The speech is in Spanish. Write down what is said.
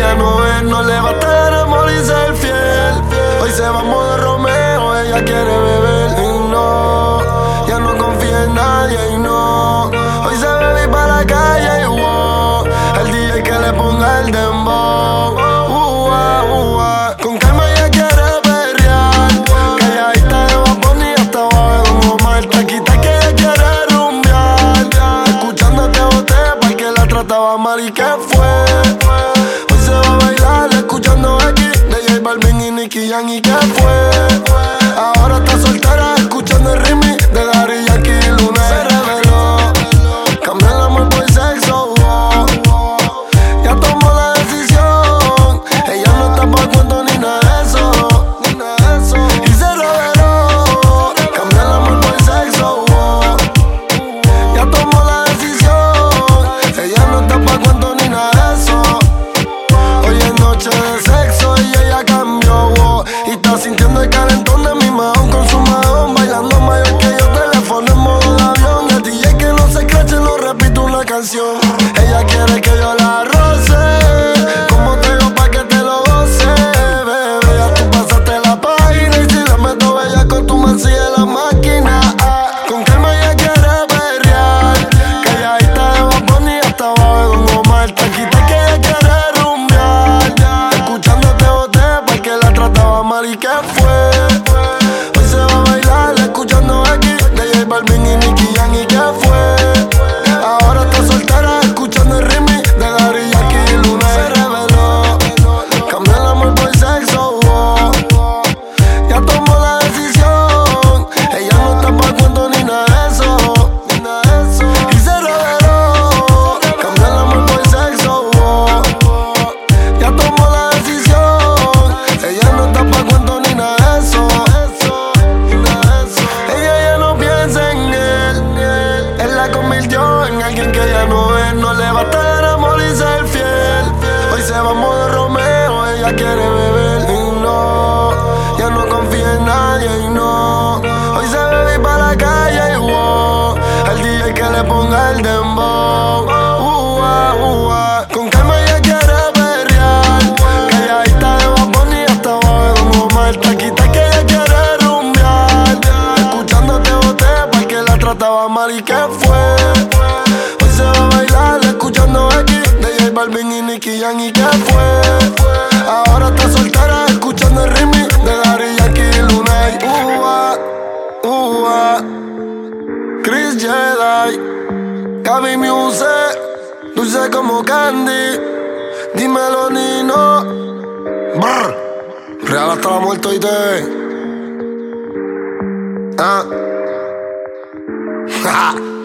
ya no es, no le va a estar amor y ser fiel. Hoy se va a modo Romeo, ella quiere beber y no, ya no confía en nadie y no. Hoy se bebe para la calle y wow, el DJ que le ponga el dembow. Uh, ah, uh, ah. Con calma ella quiere perrear, calladita de Baboni hasta abajo de Don Omar. Taquita que ella quiere rumbear, escuchándote boté para que la trataba mal y que Balvin y que fue. Sintiendo el calentón de mi mahón con su mahón. Bailando mayor que yo, teléfono en modo de avión. El DJ que no se crache, no repito una canción. Ella quiere que yo la roce. Como te digo pa' que te lo goce, bebé. Ya tú pasaste la página y si la meto bella con tu sigue la máquina. ah. Con calma ella quiere perrear. Mal y que fue. En alguien que ya no es. No le va a estar amor y ser fiel. Hoy se va a modo Romeo. Ella quiere beber y no. Ya no confía en nadie y no. Hoy se bebe para la calle y wow. El DJ que le ponga el dembow. Uh, ah, uh, ah. Con calma ella quiere perrear. Calladita de Baboni hasta abajo de Don Omar. Taquita que ella quiere rumbear. Escuchándote boté porque la trataba mal y que fue. Balvin y Nicky Jam y que fue. Ahora está soltera escuchando el remix de Daddy Yankee y Luna y ah, uh, ah. Chris Jedi, Gaby Muse, dulce como candy. Dímelo, Nino. Brr. Real hasta la muerte y te. Ah.